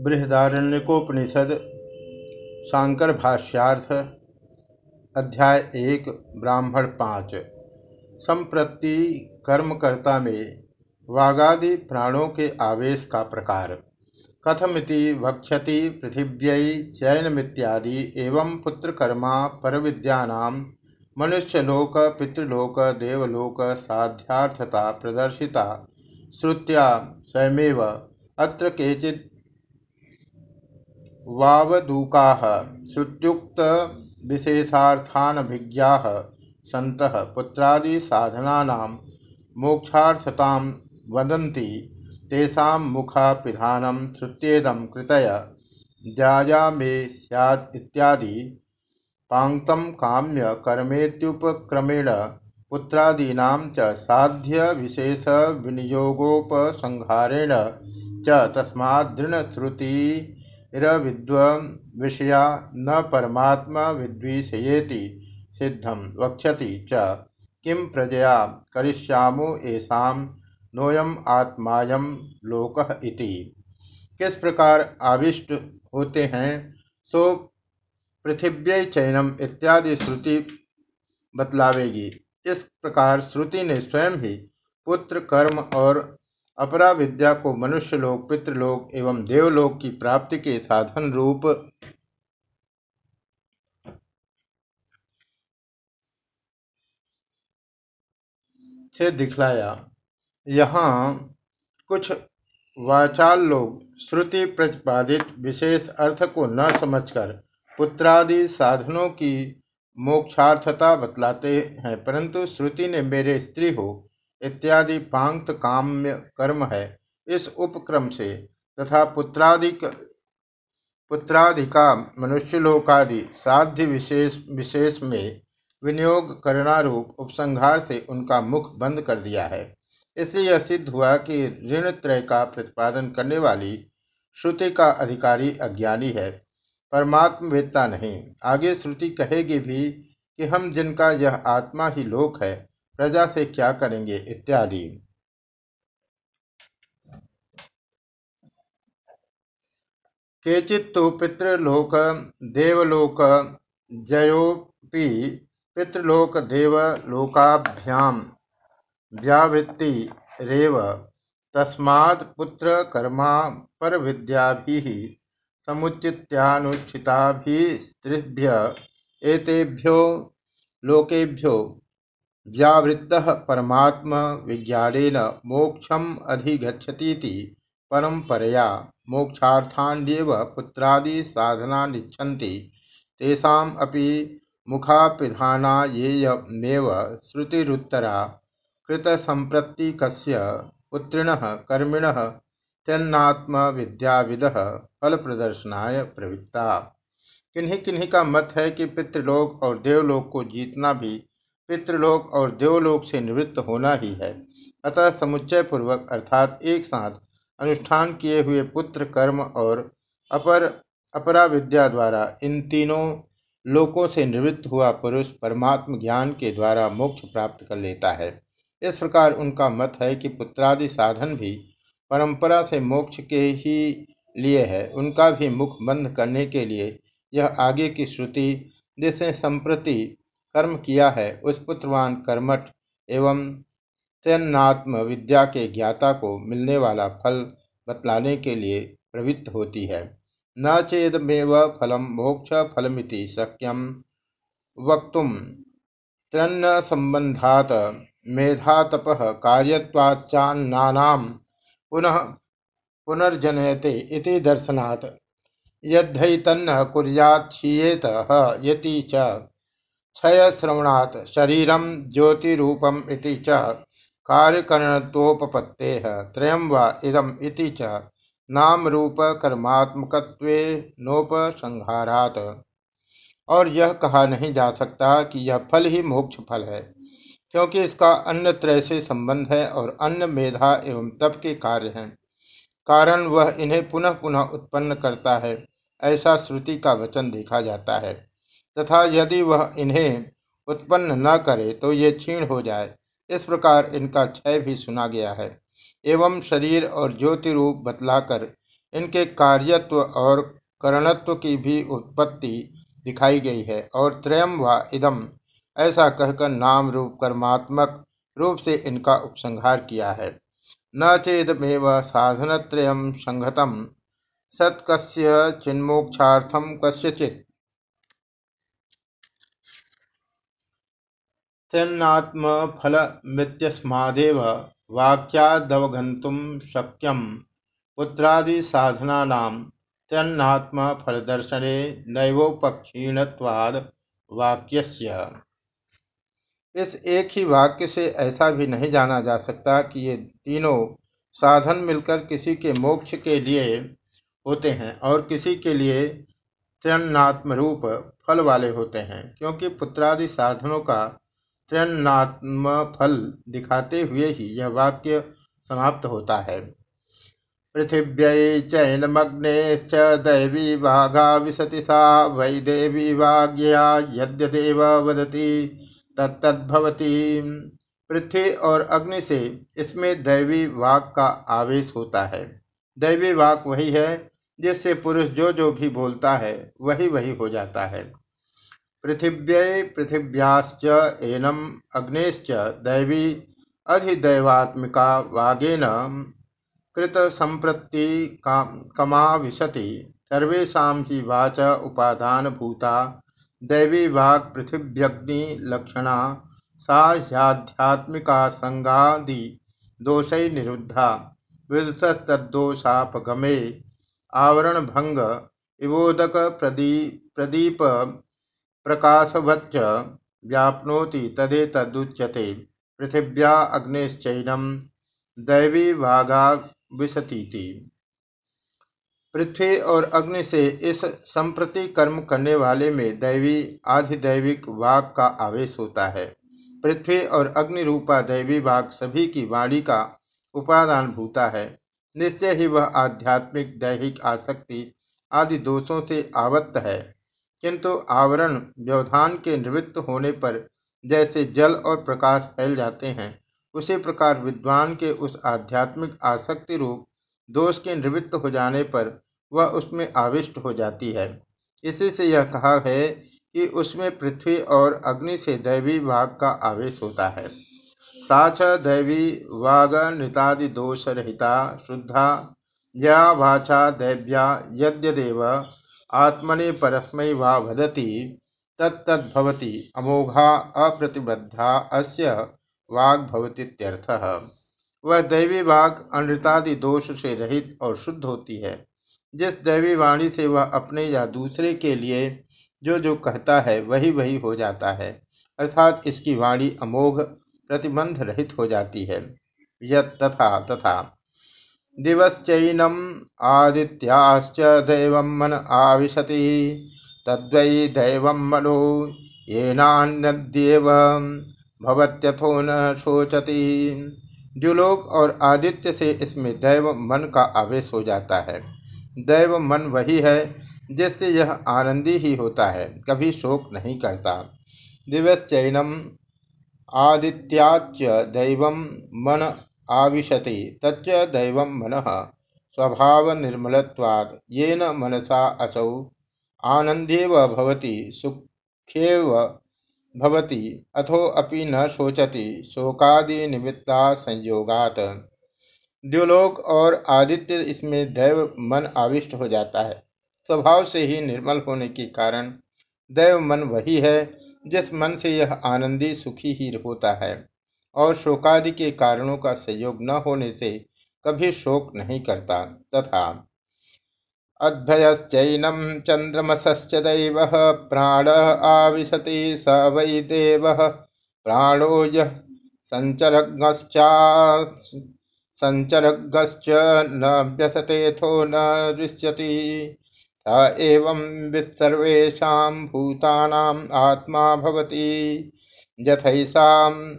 बृहदारण्यकोपनिषद शांकर भाष्यार्थ, अध्याय एक, ब्राह्मण पाँच। संप्रति कर्मकर्ता में वागादि प्राणों के आवेश का प्रकार। कथमिति वक्षति पृथिव्यै चयनमित्यादि एवं पुत्रकर्मा परविद्यानां मनुष्यलोक, पितृलोक, देवलोक साध्यार्थता प्रदर्शिता, श्रुत्या, स्वयमेव, अत्र केचित् वावदूकाः, श्रुत्युक्तविशेषार्थानभिज्ञाः, सन्तः पुत्रादिसाधनानां मोक्षार्थतां वदन्ति, तेषां मुखापिधानं श्रुत्येदं कृतय, जायामे स्यादित्यादि पाङ्क्तं काम्य कर्मेत्युपक्रमेण पुत्रादीनां च साध्यविशेषविनियोगोपसंहारेण च तस्मादृणश्रुतिरविद्वद्विषया न परमात्मा परमात्मविद्विषयेति सिद्धं वक्षति च। किं प्रजया करिष्यामो येषां नोयम आत्मायम लोक इति। किस प्रकार आविष्ट होते हैं, सो पृथिव्य चयनम इत्यादि श्रुति बतलावेगी। इस प्रकार श्रुति ने स्वयं ही पुत्र, कर्म और अपरा विद्या को मनुष्य लोक पितृलोक एवं देवलोक की प्राप्ति के साधन रूप। से दिखलाया। यहाँ कुछ वाचाल लोग श्रुति प्रतिपादित विशेष अर्थ को न समझकर पुत्रादि साधनों की मोक्षार्थता बतलाते हैं, परंतु श्रुति ने मेरे स्त्री हो इत्यादि पांक्त काम्य कर्म है। इस उपक्रम से तथा पुत्रादिक, पुत्राधिका, मनुष्यलोकादि साध्य विशेष विशेष में विनियोग करणारूप उपसंहार से उनका मुख बंद कर दिया है। इसलिए यह सिद्ध हुआ कि ऋण त्रय का प्रतिपादन करने वाली श्रुति का अधिकारी अज्ञानी है। परमात्मवेत्ता नहीं। आगे श्रुति कहेगी भी कि हम जिनका यह आत्मा ही लोक है प्रजा से क्या करेंगे इत्यादि। केचित् तो पितृलोक देवलोक जयोपि पितृलोक देवलोकाभ्याम व्यावृत्ति रेव तस्मात् पुत्र कर्मा पर विद्याभिः समुचित्यानुष्ठिताभिस्त्रिभ्य एतेभ्यो लोकेभ्यो व्यावृत्तः परमात्म विज्ञानेन मोक्षम अधिगच्छतीति परंपरया मोक्षार्थान्येव पुत्रादि साधना निच्छन्ति तेषाम् अपि मुखापिधानायेयमेव श्रुतिरुत्तरा। कृतसम्प्रत्तिकस्य पुत्रिणः कर्मिणः त्यन्नात्मविद्याविदः फलप्रदर्शनाय प्रवृत्ता। किन्हीं किन्हीं का मत है कि पितृलोक और देवलोक को जीतना भी पितृलोक और देवलोक से निवृत्त होना ही है। अतः समुच्चय पूर्वक अर्थात एक साथ अनुष्ठान किए हुए पुत्र कर्म और अपर अपरा विद्या द्वारा इन तीनों लोकों से निवृत्त हुआ पुरुष परमात्म ज्ञान के द्वारा मोक्ष प्राप्त कर लेता है। इस प्रकार उनका मत है कि पुत्रादि साधन भी परंपरा से मोक्ष के ही लिए है। उनका भी मुख बंद करने के लिए यह आगे की श्रुति जिसे संप्रति कर्म किया है, उस पुत्रवान कर्मठ एवं त्यन्नात्म विद्या के ज्ञाता को मिलने वाला फल बतलाने के लिए प्रवृत्त होती है। न चेदमेव फलम मोक्ष फलमिति शक्यम वक्तुम त्रन्न संबंधात मेधातप कार्यवाच्चान्ना पुनः पुनर्जनयते इति दर्शनात्। यद्धैतन्न कुर्याच्छीयेत यति च क्षयश्रवणात् शरीरं ज्योतिरूपम् इति च कार्यकरणत्वोपपत्तेः त्रयं वा इदम् इति च नाम रूप कर्मात्मकत्वेनोपसंहारात् और यह कहा नहीं जा सकता कि यह फल ही मोक्ष फल है, क्योंकि इसका अन्य त्रय से संबंध है और अन्य मेधा एवं तप के कार्य हैं। कारण वह इन्हें पुनः पुनः उत्पन्न करता है, ऐसा श्रुति का वचन देखा जाता है। तथा यदि वह इन्हें उत्पन्न न करे तो ये क्षीण हो जाए। इस प्रकार इनका क्षय भी सुना गया है। एवं शरीर और ज्योति रूप बतलाकर इनके कार्यत्व और करणत्व की भी उत्पत्ति दिखाई गई है और त्रयम व इदम ऐसा कहकर नाम रूप कर्मात्मक रूप से इनका उपसंहार किया है। न चेदमेव साधनत्रयम संहतम सत्कस्य चिन्मोक्षार्थम कस्यचित्। तन्नात्मफलमित्यस्मादेव वाक्यादवगन्तुं शक्यं पुत्रादिसाधनानां तन्नात्मफलदर्शने नैवोपक्षीणत्वाद् वाक्यस्य। इस एक ही वाक्य से ऐसा भी नहीं जाना जा सकता कि ये तीनों साधन मिलकर किसी के मोक्ष के लिए होते हैं और किसी के लिए त्रिन्नात्म रूप फल वाले होते हैं, क्योंकि पुत्रादि साधनों का त्रिन्नात्म फल दिखाते हुए ही यह वाक्य समाप्त होता है। पृथिव्यै चैनमग्नेश्च दैवी वाघा विशति सा, वै देवी वाग्या यद्यदेव वदति, तत्तद्भवती। पृथ्वी और अग्नि से इसमें दैवी वाक का आवेश होता है। दैवी वाक वही है जिससे पुरुष जो जो भी बोलता है, वही वही हो जाता है। पृथिव्य पृथिव्याश्च एनम अग्नेश्च दैवी अधिदैवात्मिका वागेन कृत संप्रति कमाविशति। सर्वेशा ही वाच उपादान भूता दैवी वाक पृथिव्यग्नि लक्षणा। सा निरुद्धा। विदुषतोषापगमे आवरण भंग इवोदक प्रदीप प्रकाशवच्च व्याप्नोति तदेतदुच्यते, पृथिव्या अग्निश्चैनम दैवी वागा विशतीति पृथ्वी और अग्नि से इस संप्रति कर्म करने वाले में दैवी, आधिदैविक वाक का आवेश होता है। पृथ्वी और अग्नि रूपा दैवी वाक सभी की वाणी का उपादान भूता है। निश्चय ही वह आध्यात्मिक, दैहिक आसक्ति आदि दोषों से आवत्त है। किंतु आवरण व्यवधान के निवृत्त होने पर जैसे जल और प्रकाश फैल जाते हैं, उसी प्रकार विद्वान के उस आध्यात्मिक आसक्ति रूप दोष के निवृत्त हो जाने पर वह उसमें आविष्ट हो जाती है। इसी से यह कहा है कि उसमें पृथ्वी और अग्नि से दैवी भाग का आवेश होता है। सा च दैवी वागनृतादिदोषरहिता शुद्धा, या वाचा दैव्या यद्यदेव आत्मने परस्मै वा वदति, तत्तद्भवति, अमोघा अप्रतिबद्धा, अस्य वाग भवतीत्यर्थः वह दैवी वाग अनृतादि दोष से रहित और शुद्ध होती है। जिस दैवी वाणी से वह अपने या दूसरे के लिए जो जो कहता है, वही वही हो जाता है। अर्थात इसकी वाणी अमोघ प्रतिबंध रहित हो जाती है। यत तथा तथा। दिवश्चैनम आदित्याश्च दैव मन आविशति। तद्वै दैव मनो येनान्यद्येव भवत्यथो न शोचति। द्युलोक और आदित्य से इसमें दैव मन का आवेश हो जाता है। दैव मन वही है जिससे यह आनंदी ही होता है, कभी शोक नहीं करता। दिवश्चैनम आदित्याच दैव मन आविशति, तच्च दैव मन, स्वभावनिर्मलत्वात्, येन मनसा अचौ आनंदेव भवति, सुखेव भवति, अथो अपि न शोचति शोकादि निमित्ता संयोगात। द्युलोक और आदित्य इसमें दैव मन आविष्ट हो जाता है। स्वभाव से ही निर्मल होने के कारण दैव मन वही है, जिस मन से यह आनंदी सुखी ही होता है। और शोकादि के कारणों का संयोग न होने से कभी शोक नहीं करता तथा अद्भयश्चैनम चंद्रमसश्च दैव प्राण आविशति स वै देव। प्राणो यः संचरगश्चा न व्यसतेथो न दृश्यति। एवं सर्वेषां भूतानाम् आत्मा भवति। यथैषां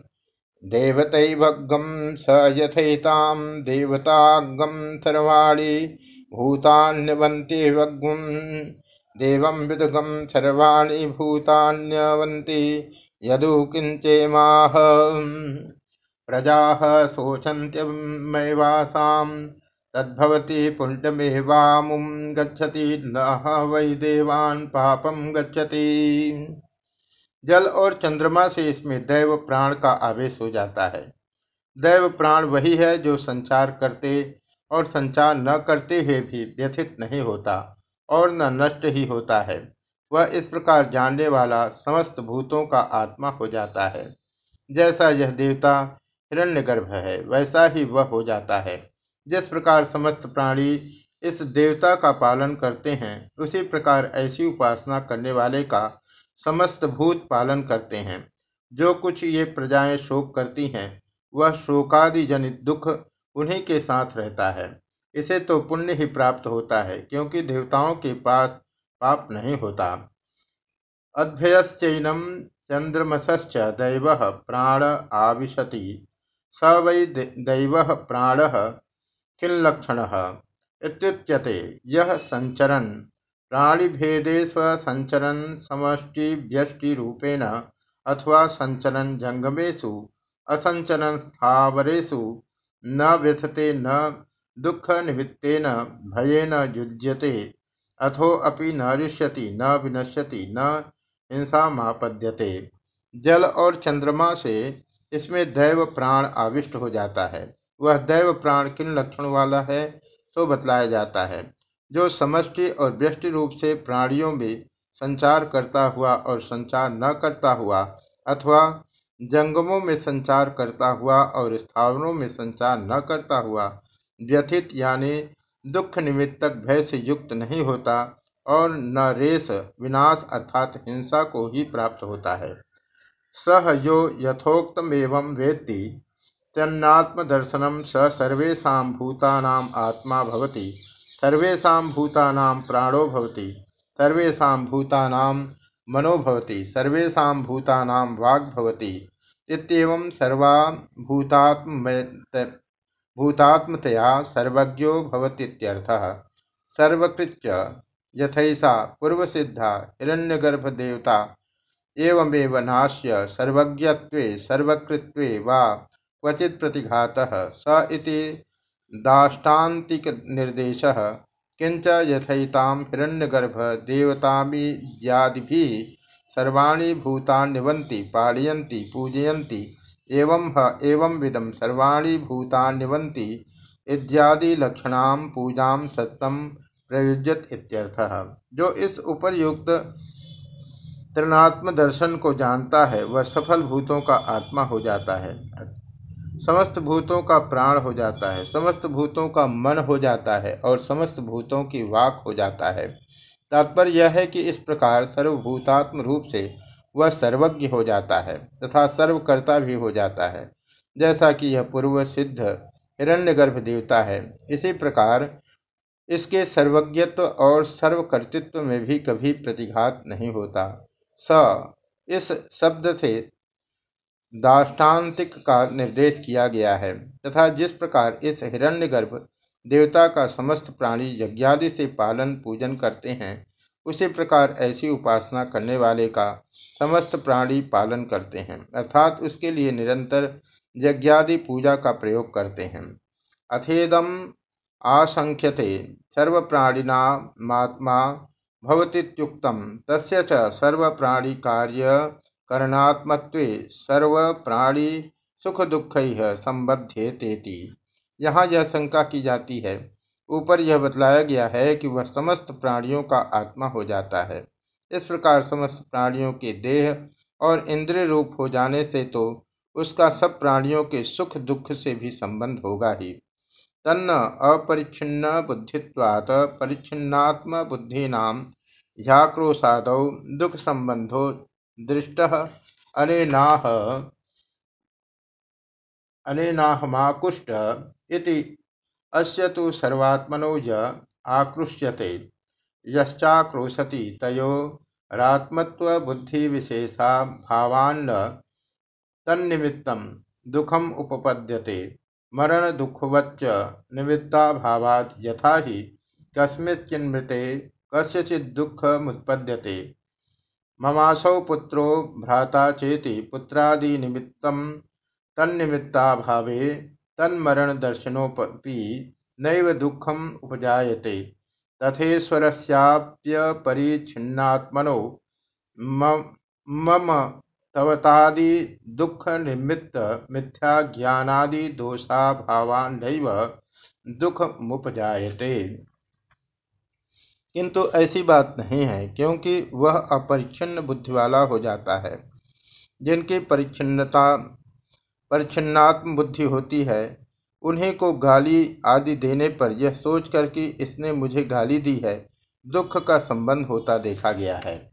देवतैवग्गं स यथैतां देवताग्गं सर्वाणि भूतान्यवन्तिवग्गुं देवं विदुगं सर्वाणि भूतान्यवन्ति, यदु किञ्चेमाह। प्रजाः शोचन्त्यमैवासां, तद्भवति पुण्यमेवामुं गच्छति, न वै देवान पापम गच्छति। जल और चंद्रमा से इसमें दैव प्राण का आवेश हो जाता है। दैव प्राण वही है जो संचार करते और संचार न करते हुए भी व्यथित नहीं होता और न नष्ट ही होता है। वह इस प्रकार जानने वाला समस्त भूतों का आत्मा हो जाता है। जैसा यह देवता हिरण्यगर्भ है, वैसा ही वह हो जाता है। जिस प्रकार समस्त प्राणी इस देवता का पालन करते हैं, उसी प्रकार ऐसी उपासना करने वाले का समस्त भूत पालन करते हैं। जो कुछ ये प्रजाएँ शोक करती हैं, वह शोकादि जनित दुख उन्हीं के साथ रहता है। इसे तो पुण्य ही प्राप्त होता है, क्योंकि देवताओं के पास पाप नहीं होता। अभ्ययश्चैनम चंद्रमसश्च दैव प्राण आविशति। स वै दैव प्राण किल्लक्षण इत्युच्यते। यह संचरन प्राणिभेदे स्वसंचरन समष्टिव्यष्टिरूपेण अथवा संचरन जंगमेशु असंचरन स्थावरेशु न व्यथते, न दुख निमित्तेन भयेन युज्यते, अथो अपि न ऋष्यति न विनश्यति, न हिंसामापद्यते। जल और चंद्रमा से इसमें दैव प्राण आविष्ट हो जाता है। वह दैव प्राण किन लक्षण वाला है तो बतलाया जाता है। जो समष्टि और व्यष्टि रूप से प्राणियों में संचार करता हुआ और संचार न करता हुआ, अथवा जंगमों में संचार करता हुआ और स्थावरों में संचार न करता हुआ, व्यथित यानी दुख निमित्तक भय से युक्त नहीं होता और न रेस विनाश अर्थात हिंसा को ही प्राप्त होता है। सह यो यथोक्तमेवं वेत्ति तन्नात्मदर्शनम स सर्वेशा भूतानाम आत्मा भवति। सर्वेशा भूतानां प्राणो भवति सर्वेशा भूतानां मनो भवति सर्वेशा भूतानां वाग् भवति इत्येवं सर्वा भूतात्मतया सर्वज्ञो भवतीत्यर्थः सर्वकृत्य यथैषा पूर्वसिद्धा हिरण्यगर्भदेवता एवमेव नाश्य सर्वज्ञत्वे सर्वकृत्वे वा क्वचित् प्रतिघातः स इति दाष्टान्तिकनिर्देशः। किंच यथैतां हिरण्यगर्भदेवतामित्यादिभिः सर्वाणि भूतान्यवन्ति पालयन्ति, पूजयन्ति। एवं ह सर्वाणि भूतान्यवन्ति इत्यादि लक्षणाम पूजाम सत्यम प्रयुज्यत इत्यर्थः। जो इस उपरयुक्त त्रिनात्म दर्शन को जानता है, वह सफल भूतों का आत्मा हो जाता है। समस्त भूतों का प्राण हो जाता है, समस्त भूतों का मन हो जाता है और समस्त भूतों की वाक हो जाता है। तात्पर्य यह है कि इस प्रकार सर्वभूतात्म रूप से वह सर्वज्ञ हो जाता है तथा सर्वकर्ता भी हो जाता है। जैसा कि यह पूर्व सिद्ध हिरण्यगर्भ देवता है, इसी प्रकार इसके सर्वज्ञत्व और सर्वकर्तृत्व में भी कभी प्रतिघात नहीं होता। स इस शब्द से दाष्टान्तिक का निर्देश किया गया है, तथा जिस प्रकार इस हिरण्यगर्भ देवता का समस्त प्राणी यज्ञादि से पालन पूजन करते हैं, उसी प्रकार ऐसी उपासना करने वाले का समस्त प्राणी पालन करते हैं, अर्थात उसके लिए निरंतर यज्ञादि पूजा का प्रयोग करते हैं। अथेदम आशंख्यते सर्वप्राणिनात्मा भवतीत्युक्तम, तस्य च सर्वप्राणी सुख दुख संबध्येतेति यहाँ यह शंका की जाती है। ऊपर यह बतलाया गया है कि वह समस्त प्राणियों का आत्मा हो जाता है। इस प्रकार समस्त प्राणियों के देह और इंद्रिय रूप हो जाने से तो उसका सब प्राणियों के सुख दुख से भी संबंध होगा ही। तन्न अपरिच्छिन्न बुद्धित्वात् परिच्छिन्नात्म बुद्धीनाम ह्याक्रोशादौ दुख संबंधो दृष्ट अनेनाह अनेनाहमाकुष्ट इति। अस्य तु सर्वात्मनो य आकृष्यते। यश्चाक्रोशति तयो रात्मत्वबुद्धिविशेषा भावान्न तन्निमित्तं दुखम उपपद्यते। मरण दुखवच्च निमित्ताभावात् यथा ही कस्मिंश्चिन्मृते कस्यचिद्दुःखमुत्पद्यते ममासौ पुत्रो भ्राता चेति पुत्रादिनिमित्तं तन्निमित्ताभावे तन्मरणदर्शनोपि नैव दुःखम् उपजायते। तथेश्वरस्याप्यपरिच्छिन्नात्मनो मम तवतादि दुख निमित्त मिथ्या ज्ञानादि दोषाभावान्नैव दुख मुपजायते किंतु ऐसी बात नहीं है, क्योंकि वह अपरिच्छिन्न बुद्धि वाला हो जाता है। जिनकी परिच्छिन्नता, परिच्छिन्नात्म बुद्धि होती है, उन्हीं को गाली आदि देने पर यह सोचकर कि इसने मुझे गाली दी है, दुख का संबंध होता देखा गया है।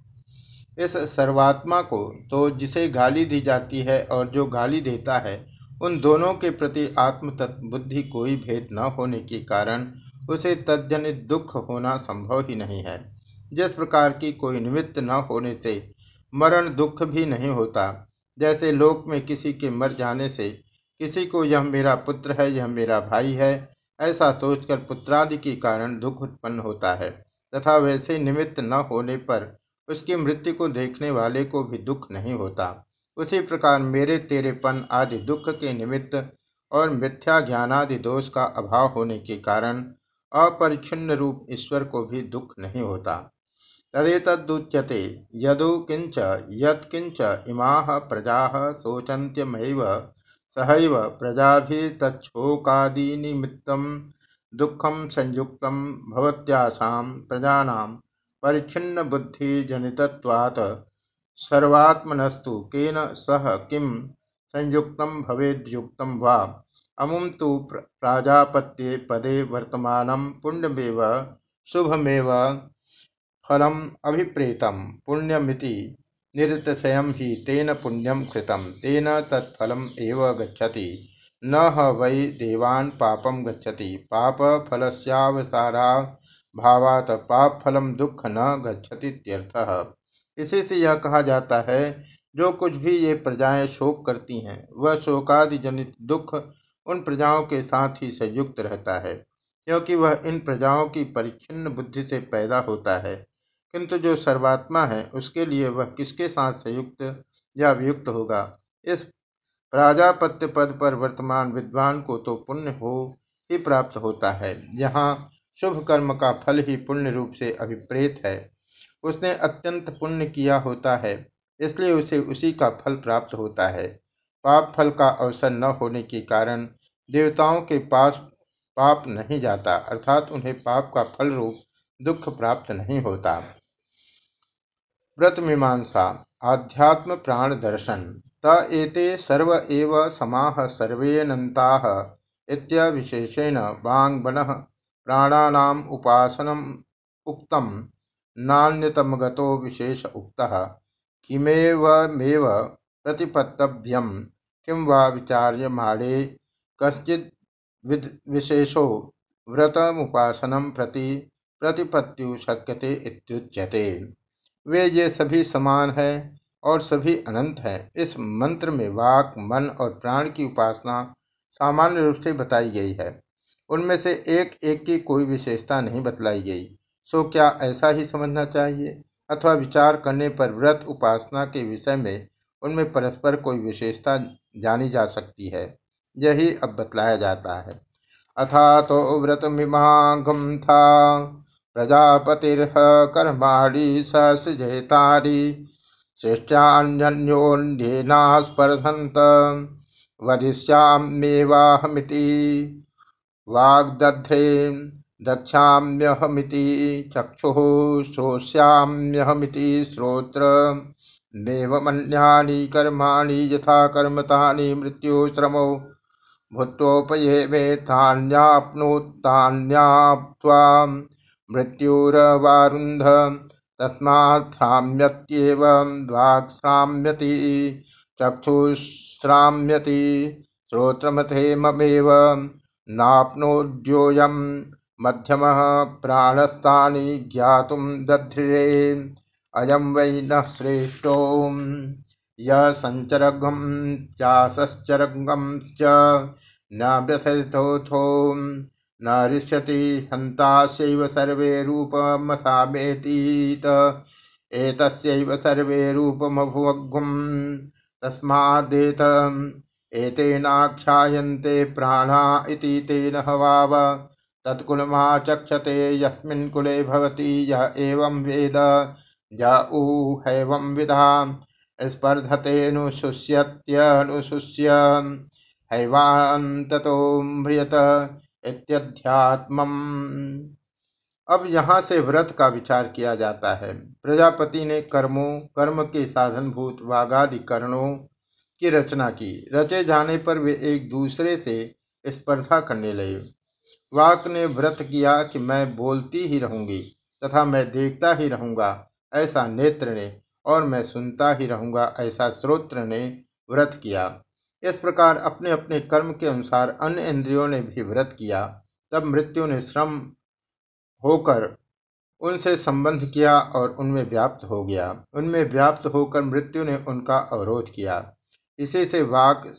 इस सर्वात्मा को तो जिसे गाली दी जाती है और जो गाली देता है, उन दोनों के प्रति आत्म बुद्धि कोई भेद न होने के कारण उसे तजनित दुख होना संभव ही नहीं है। जिस प्रकार की कोई निमित्त न होने से मरण दुख भी नहीं होता। जैसे लोक में किसी के मर जाने से किसी को यह मेरा पुत्र है, यह मेरा भाई है, ऐसा सोचकर पुत्रादि के कारण दुख उत्पन्न होता है। तथा वैसे निमित्त न होने पर उसकी मृत्यु को देखने वाले को भी दुख नहीं होता। उसी प्रकार मेरे तेरेपन आदि दुख के निमित्त और मिथ्या ज्ञानादि दोष का अभाव होने के कारण अपरिच्छिन्न रूप ईश्वर को भी दुख नहीं होता। तदेतदुच्यते, यदु किंच यत्किंच इमाः प्रजाः शोचन्त्यमैव, सहैव प्रजाभितच्छोकादिनिमित्तं दुःखं संयुक्तं भवत्यासां प्रजानां परिच्छिन्नबुद्धिजनितत्वात् सर्वात्मनस्तु केन सह किं संयुक्तं भवेद्युक्तं वा? अमुम तो प्राजापत्ये पदे वर्तमानं पुण्यमेव, शुभमेव, फलम अभिप्रेतम, पुण्यमिति निरतिशयं हि तेन पुण्यम कृतं, तेन तत्फलम एव गच्छति। न ह वै देवान् पापम गच्छति, पापफलस्यावसाराभावात् पापफलम दुख न गच्छतीत्यर्थः इसी से यह कहा जाता है, जो कुछ भी ये प्रजाएँ शोक करती हैं, वह शोकादि जनित दुख उन प्रजाओं के साथ ही संयुक्त रहता है, क्योंकि वह इन प्रजाओं की परिच्छिन्न बुद्धि से पैदा होता है। किंतु जो सर्वात्मा है, उसके लिए वह किसके साथ संयुक्त या वियुक्त होगा? इस प्राजापत्य पद पर वर्तमान विद्वान को तो पुण्य हो ही प्राप्त होता है। यहाँ शुभ कर्म का फल ही पुण्य रूप से अभिप्रेत है। उसने अत्यंत पुण्य किया होता है, इसलिए उसे उसी का फल प्राप्त होता है। पाप फल का अवसर न होने के कारण देवताओं के पास पाप नहीं जाता, अर्थात उन्हें पाप का फल रूप दुख प्राप्त नहीं होता। व्रत मीमांसा, आध्यात्म प्राण दर्शन, त एते सर्व एव समाह सर्वेनता इत्यविशेषेण वांगबन प्राणानाम उपासनम उक्तम, नान्यतमगतो विशेष उक्तः, किमेवमेव प्रतिपत्तव्यम। किं वा विशेषो व्रतमुपासनम प्रति प्रतिपत्ति शक्यते इत्युच्यते। वे ये सभी समान है और सभी अनंत है। इस मंत्र में वाक, मन और प्राण की उपासना सामान्य रूप से बताई गई है। उनमें से एक एक की कोई विशेषता नहीं बतलाई गई। सो क्या ऐसा ही समझना चाहिए? अथवा विचार करने पर व्रत उपासना के विषय में उनमें परस्पर कोई विशेषता जानी जा सकती है। यही अब बतलाया जाता है। अथा तो व्रतमिमागम था। प्रजापतिर्ह कर्माणि सृजेतारी सृष्ट्यान्योन्येनास्पर्धन्त वदिष्याम्येवाहमिति। वाग्दध्रे दक्षाम्यहमिति। चक्षुः श्रोष्याम्यहमिति श्रोत्र नेवमन्यानि कर्माणि यथा कर्म तानि मृत्युश्रमो भूत्वोपये मे तान्याप्नोत्तान्याप्त्वा मृत्युरवारुन्ध तस्मात् वाक्श्राम्यति चक्षुश्राम्यति श्रोत्रमथेममेव नाप्नोद्योऽयं मध्यमः प्राणस्थानि ज्ञातुं दध्रिरे अयम वै न श्रेष्ठो य संचरगम चासश्चरगम न व्यथोथो न ऋष्यति हन्तास्यैव सर्वे रूपमसामेतीत। एतस्यैव सर्वे रूपमभुवग्गुम् तस्मादेत एतेनाख्यायन्ते प्राणा इति तेन हवाव। तत्कुलमाचक्षते यस्मिन् कुले भवति यः एवं वेद। ज ऊहैवं विधा स्पर्धतेऽनुशुष्यत्यनुशुष्य। हैवान्ततो म्रियत अब यहाँ से व्रत का विचार किया जाता है। प्रजापति ने कर्मों, कर्म के साधनभूत, वागादि करणों की रचना की। रचे जाने पर वे एक दूसरे से स्पर्धा करने लगे। वाक ने व्रत किया कि मैं बोलती ही रहूँगी तथा मैं देखता ही रहूँगा। ऐसा नेत्र ने और मैं सुनता ही रहूँगा, ऐसा श्रोत्र ने व्रत किया। इस प्रकार अपने अपने कर्म के अनुसार अन्य इंद्रियों ने भी व्रत किया। तब मृत्यु ने श्रम होकर उनसे संबंध किया और उनमें व्याप्त हो गया। उनमें व्याप्त होकर मृत्यु ने उनका अवरोध किया। इसी से वाक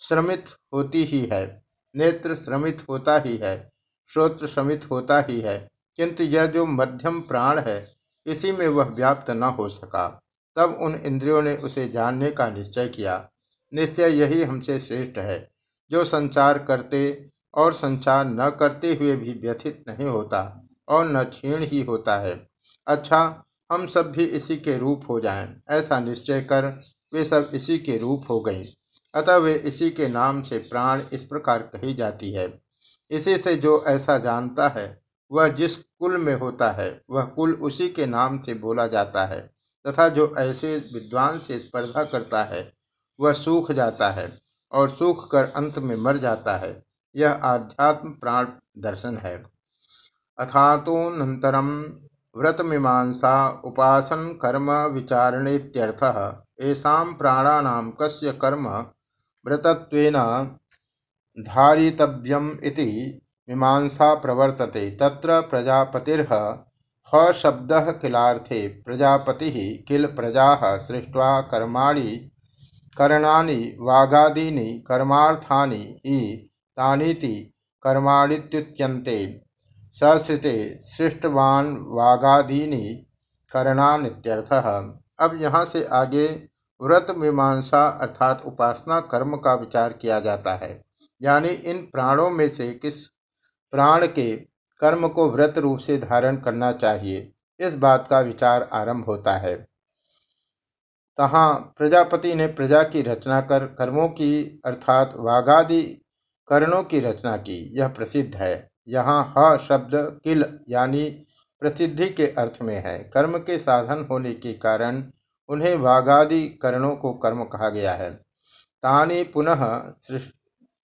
श्रमित होती ही है, नेत्र श्रमित होता ही है, श्रोत्र श्रमित होता ही है, किंतु यह जो मध्यम प्राण है इसी में वह व्याप्त न हो सका। तब उन इंद्रियों ने उसे जानने का निश्चय किया। निश्चय यही हमसे श्रेष्ठ है। जो संचार करते और संचार न करते हुए भी व्यथित नहीं होता और न क्षीण ही होता है। अच्छा हम सब भी इसी के रूप हो जाएँ, ऐसा निश्चय कर वे सब इसी के रूप हो गई। अतः वे इसी के नाम से प्राण इस प्रकार कही जाती है। इसी से जो ऐसा जानता है वह जिस कुल में होता है, वह कुल उसी के नाम से बोला जाता है तथा जो ऐसे विद्वान से स्पर्धा करता है, वह सूख जाता है और सूख कर अंत में मर जाता है। यह आध्यात्म प्राण दर्शन है। अथातोऽनन्तरं व्रतमीमांसा उपासनकर्मविचारणेत्यर्थः येषां प्राणानां कस्य कर्म व्रतत्वेन धारितव्यमिति मीमांसा प्रवर्तते तत्र प्रजापतिर्ह, ह शब्दः किलार्थे, प्रजापतिः किल प्रजाः सृष्ट्वा कर्माणि, करणानि, वागादीनि, कर्मार्थानि हि तानीति कर्माणित्युच्यन्ते। सश्रिते सृष्टवान वागादीनि अब यहाँ से आगे व्रत मीमांसा अर्थात उपासना कर्म का विचार किया जाता है। यानी इन प्राणों में से किस प्राण के कर्म को व्रत रूप से धारण करना चाहिए। इस बात का विचार आरंभ होता है। तहाँ प्रजापति ने प्रजा की रचना कर, कर्मों की, अर्थात वाघादि करणों की रचना की। यह प्रसिद्ध है। यहाँ ह शब्द किल यानी प्रसिद्धि के अर्थ में है। कर्म के साधन होने के कारण उन्हें वागादि करणों को कर्म कहा गया है। तानि पुनः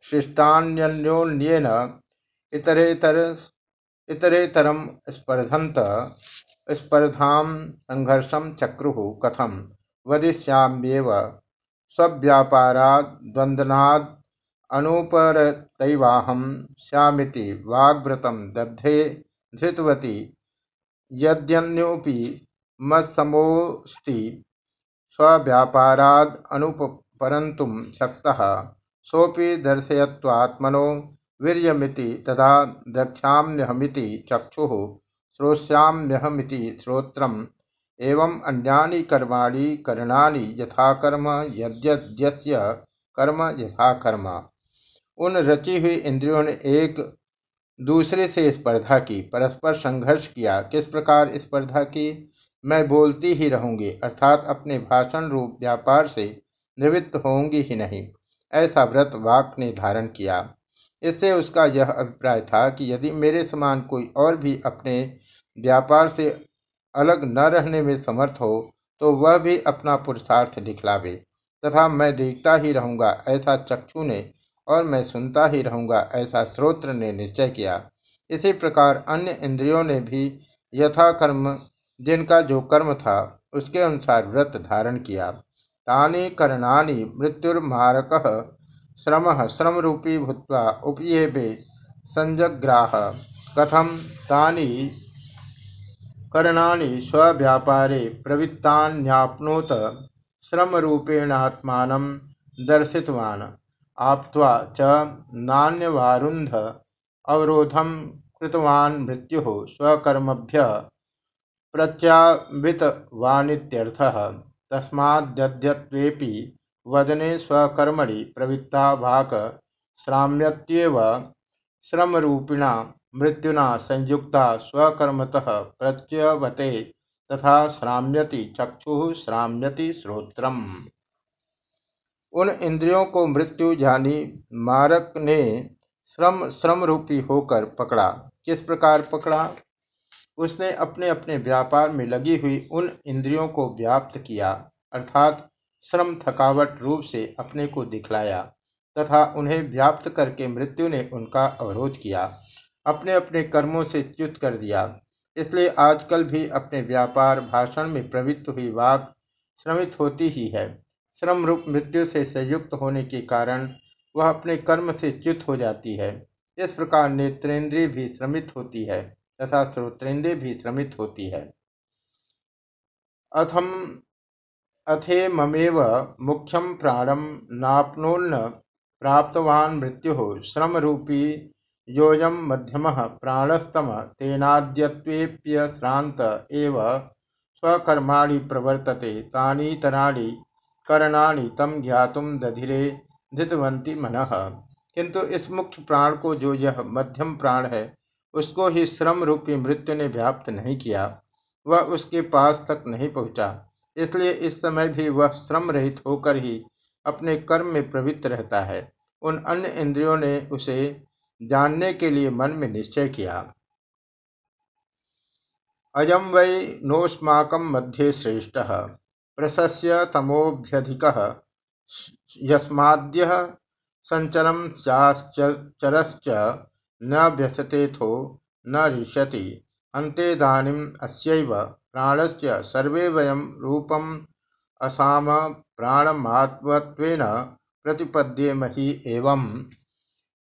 शिष्टान्योन्येन इतरेतर इतरेतरम स्पर्धंत स्पर्धाम संघर्षम चक्रु कथम वदिष्याम्येव स्वव्यापाराद्वंदनाद अनुपरतैवाहं स्यामिति वाग्व्रतं दग्धे धृतवती। यद्यन्योऽपि मत्समोऽस्ति, स्वव्यापाराद् अनुपरन्तुं शक्तः, सोऽपि दर्शयत्वात्मनो वीर्यमिति तदा द्रक्ष्याम्यहमिति चक्षुः श्रोष्याम्यहमिति श्रोत्रम् एवं अन्यानि कर्माणि करणानि यथाकर्म कर्म यथाकर्म। उन रची हुई इंद्रियों ने एक दूसरे से स्पर्धा की, परस्पर संघर्ष किया। किस प्रकार स्पर्धा की? मैं बोलती ही रहूँगी, अर्थात अपने भाषण रूप व्यापार से निवृत्त होंगी ही नहीं। ऐसा व्रत वाक ने धारण किया। इससे उसका यह अभिप्राय था कि यदि मेरे समान कोई और भी अपने व्यापार से अलग न रहने में समर्थ हो तो वह भी अपना पुरुषार्थ दिखलावे, तथा मैं देखता ही रहूँगा ऐसा चक्षु ने और मैं सुनता ही रहूँगा ऐसा श्रोत्र ने निश्चय किया। इसी प्रकार अन्य इंद्रियों ने भी यथा कर्म जिनका जो कर्म था, उसके अनुसार व्रत धारण किया। तानि करणानि मृत्युर्मारक श्रम श्रम रूपी भूत्वा उपये संजग्राह। कथम तानि करणानि स्वव्यापारे प्रवृत्तान्याप्नोत श्रम रूपेणात्मानं दर्शितवान्। आप्त्वा च नान्यवारुन्ध अवरोधं कृतवान् मृत्युः स्वकर्मभ्यः प्रत्यावितवानित्यर्थः तस्माद्यद्यत्वेऽपि वदने स्वकर्मणि प्रवृत्ता वाक् श्राम्यत्येव श्रमरूपिणा, मृत्युना संयुक्ता स्वकर्मतः प्रत्यवते, तथा श्राम्यति चक्षु श्राम्यति श्रोत्रम। उन इंद्रियों को मृत्यु जानी मारक ने श्रम श्रम रूपी होकर पकड़ा। किस प्रकार पकड़ा? उसने अपने अपने व्यापार में लगी हुई उन इंद्रियों को व्याप्त किया, अर्थात श्रम थकावट रूप से अपने को दिखलाया तथा उन्हें व्याप्त करके मृत्यु ने उनका अवरोध किया। अपने अपने कर्मों से च्युत कर दिया। इसलिए आजकल भी अपने व्यापार, भाषण में प्रवृत्त हुई वाक श्रमित होती ही है। श्रम रूप मृत्यु से संयुक्त होने के कारण वह अपने कर्म से च्युत हो जाती है। इस प्रकार नेत्रेंद्रिय भी श्रमित होती है तथा श्रोत्रेंद्रिय भी श्रमित होती है। अथम अथेममेव मुख्यम प्राणम नाप्नोन्न प्राप्तवान मृत्यु श्रम रूपी योयम मध्यम प्राणस्तम तेनाद्यत्वेप्यश्रांत एव स्वकर्माणि प्रवर्तते तानीतराणि करणानि तम ज्ञातुम दधिरे धितवंती मन। किंतु इस मुख्य प्राण को जो यह मध्यम प्राण है, उसको ही श्रम रूपी मृत्यु ने व्याप्त नहीं किया, वह उसके पास तक नहीं पहुँचा। इसलिए इस समय भी वह श्रम रहित होकर ही अपने कर्म में प्रवृत्त रहता है। उन अन्य इंद्रियों ने उसे जानने के लिए मन में निश्चय किया। अयम वै नोस्माक मध्ये श्रेष्ठ। प्रशस्य तमोभ्यधिक यस्माद्य संचरम चरश्च न व्यसतेथो न ऋष्यति अन्तेदानीम् अस्यैव। प्राणस्य सर्वे वयं रूपम् असाम प्राणमात्मत्वेन प्रतिपद्येमहि एवं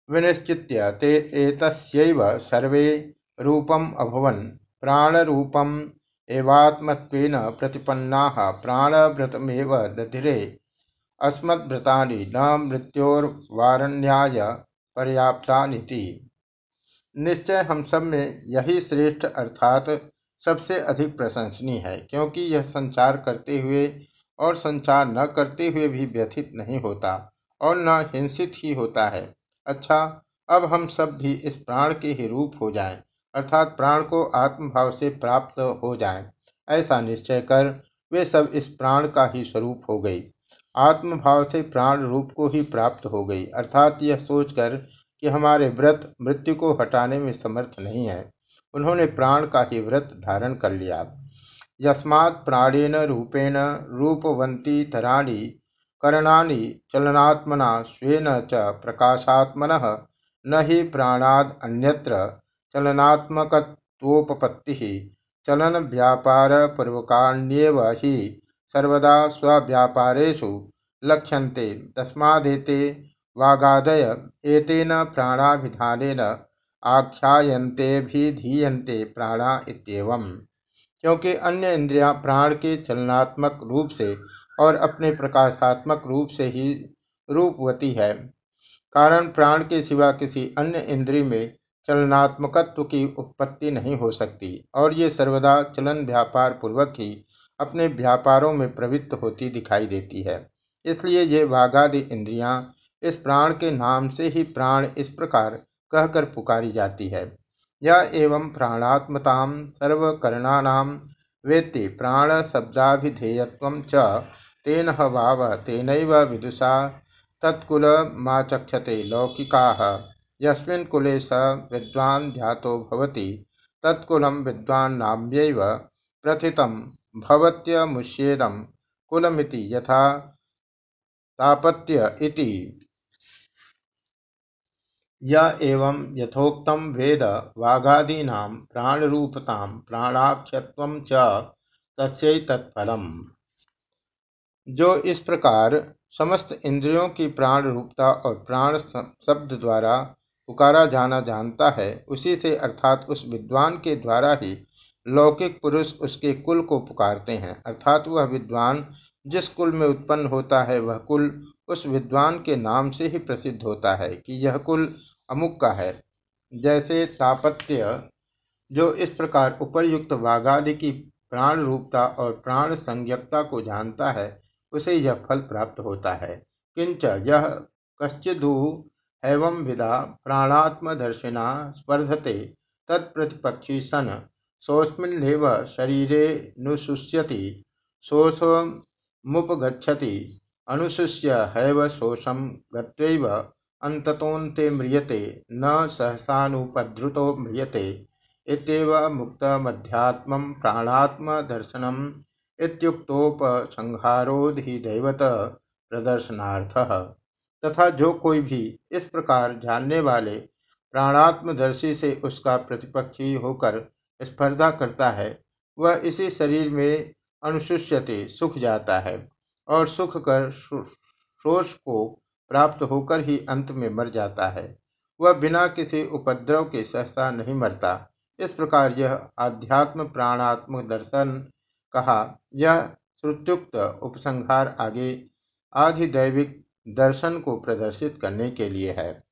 विनिश्चित्य ते एतस्यैव सर्वे रूपम् अभवन्। प्राणरूपम् एवात्मत्वेन प्रतिपन्नाः प्राणव्रतमेव दधिरे। अस्मद्व्रतानि न मृत्योर्वारण्याय पर्याप्तानिति। निश्चय हम सब में यही श्रेष्ठ अर्थात सबसे अधिक प्रशंसनीय है क्योंकि यह संचार करते हुए और संचार न करते हुए भी व्यथित नहीं होता और न हिंसित ही होता है। अच्छा अब हम सब भी इस प्राण के ही रूप हो जाएँ, अर्थात प्राण को आत्मभाव से प्राप्त हो जाएँ, ऐसा निश्चय कर वे सब इस प्राण का ही स्वरूप हो गई। आत्मभाव से प्राण रूप को ही प्राप्त हो गई अर्थात यह सोचकर कि हमारे व्रत मृत्यु को हटाने में समर्थ नहीं है। उन्होंने प्राण का ही व्रत धारण कर लिया। यस्मात् प्राणेन रूपेण रूपवंती तराणी करणानि चलनात्मना स्वेन च प्रकाशात्मन न ही प्राणाद अन्यत्र चलनात्मकत्वोपपत्ति चलन व्यापार पूर्वकाण्येव ही सर्वदा स्व्यापारेषु लक्ष्यन्ते। तस्मादेते वागादय एतेन प्राणाभिधानेन आख्यायन्तेभिधीयन्ते प्राणा इत्येवम् क्योंकि अन्य इंद्रियाँ प्राण के चलनात्मक रूप से और अपने प्रकाशात्मक रूप से ही रूपवती है। कारण प्राण के सिवा किसी अन्य इंद्रिय में चलनात्मकत्व की उत्पत्ति नहीं हो सकती और ये सर्वदा चलन व्यापार पूर्वक ही अपने व्यापारों में प्रवृत्त होती दिखाई देती है। इसलिए ये वाघादि इंद्रियाँ इस प्राण के नाम से ही प्राण इस प्रकार कहकर पुकारी जाती है। यह एवं प्राणात्मताम सर्वकरणानाम वेत्ति प्राण शब्दाभिधेयत्व च तेन वाव तेन विदुषा तत्कुलमाचक्षते लौकिका। यस्मिन् कुले स विद्वान् ध्यातो भवति, तत्कुलं विद्वान्नाम्यैव प्रथितं भवत्यमुष्येदं कुलमिति यथा तापत्य इति। य एवं यथोक्तम वेद वागादीना प्राणरूपता प्राणाख्यत्व च जो इस प्रकार समस्त इंद्रियों की प्राण रूपता और प्राण शब्द द्वारा पुकारा जाना जानता है, उसी से अर्थात उस विद्वान के द्वारा ही लौकिक पुरुष उसके कुल को पुकारते हैं। अर्थात वह विद्वान जिस कुल में उत्पन्न होता है, वह कुल उस विद्वान के नाम से ही प्रसिद्ध होता है कि यह कुल अमुक का है। जैसे तापत्य जो इस प्रकार उपरयुक्त वाघादि की प्राण रूपता और प्राण संज्ञकता को जानता है, उसे यह फल प्राप्त होता है। किंच यह कश्चिदु एवं विदा प्राणात्मदर्शिना स्पर्धते तत्प्रतिपक्षी सन, सोऽस्मिन्नेव शरीरेऽनुशुष्यति शोषमुपगच्छति अनुशुष्य हैव शोषं गत्वैव अन्ततोऽन्ते म्रियते, न सहसानुपद्रुतो म्रियते। इत्येव मुक्तमध्यात्मं प्राणात्मदर्शनम् इत्युक्तोपसंहारोधिदैवत प्रदर्शनार्थः। तथा जो कोई भी इस प्रकार जानने वाले प्राणात्मदर्शी से उसका प्रतिपक्षी होकर स्पर्धा करता है, वह इसी शरीर में अनुशुष्यते सुख जाता है। और सुख कर शोष को प्राप्त होकर ही अंत में मर जाता है। वह बिना किसी उपद्रव के सहसा नहीं मरता। इस प्रकार यह आध्यात्म प्राणात्म दर्शन कहा, यह श्रुत्युक्त उपसंहार आगे आधिदैविक दर्शन को प्रदर्शित करने के लिए है।